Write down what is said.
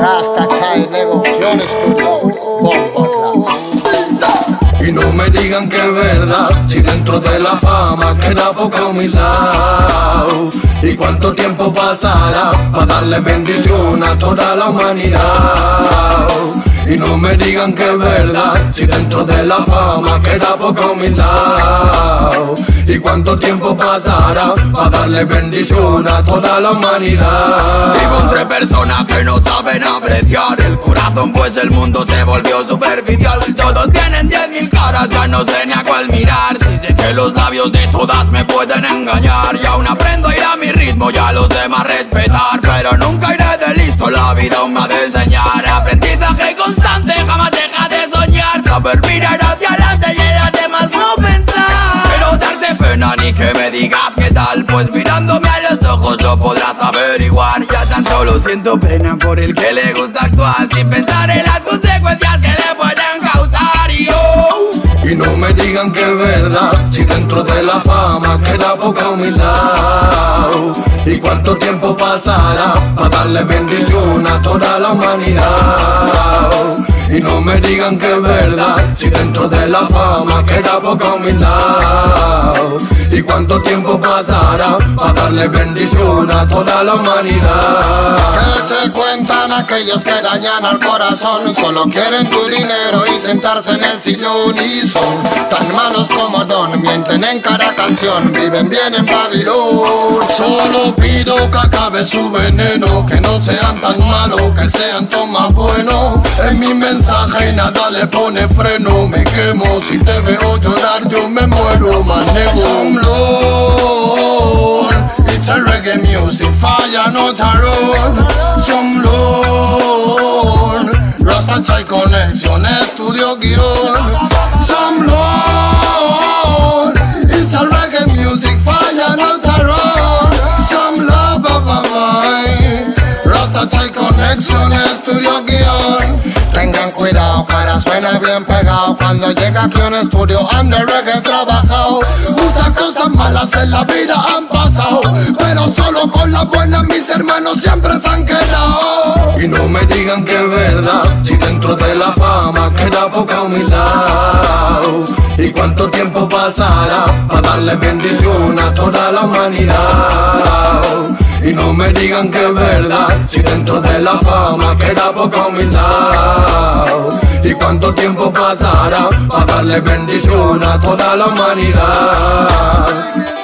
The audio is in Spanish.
Rasta Chai Nego, Y no me digan que es verdad, si dentro de la fama queda poca humildad. ¿Y cuánto tiempo pasará para darle bendición a toda la humanidad? Y no me digan que es verdad, si dentro de la fama queda poca humildad. ¿Y cuánto tiempo pasará para darle bendición a toda la humanidad? Vivo entre personas que no saben apreciar el corazón, pues el mundo se volvió superficial. Todos tienen diez mil caras, ya no sé ni a cuál mirar. Si sé que los labios de todas me pueden engañar, y aún aprendo a ir a mi ritmo y a los demás respetar. Pero nunca iré de listo, la vida aún me ha de enseñar. Aprendizaje mirar hacia adelante y en las demás no pensar. Pero darte pena ni que me digas qué tal. Pues mirándome a los ojos lo podrás averiguar. Ya tan solo siento pena por el que le gusta actuar. Sin pensar en las consecuencias que le pueden causar. Y Y no me digan que es verdad, si dentro de la fama queda poca humildad. ¿Y cuánto tiempo pasará para darle bendición a toda la humanidad? Y no me digan que es verdad, si dentro de la fama queda poca humildad. ¿Y cuánto tiempo pasará para darle bendición a toda la humanidad? Que se cuentan aquellos que dañan al corazón Solo quieren tu dinero y sentarse en el sillón Y tan cada canción, viven bien en Babilón. Solo pido que acabe su veneno Que no sean tan malos, que sean todo más buenos. En mi mensaje y nada le pone freno. Me quemo, si te veo llorar yo me muero un Lord It's a reggae music, fire not a road Connection, estudio guion Tengan cuidado, cara suena bien pegado Cuando llega aquí un estudio, ande reggae trabajado Muchas cosas malas en la vida han pasado Pero solo con las buenas mis hermanos siempre se han quedado Y no me digan que es verdad, si dentro de la fama queda poca humildad. ¿Y cuánto tiempo pasará para darle bendición a toda la humanidad? Me digan que es verdad, si dentro de la fama queda poca humildad. ¿Y cuánto tiempo pasará para darle bendición a toda la humanidad?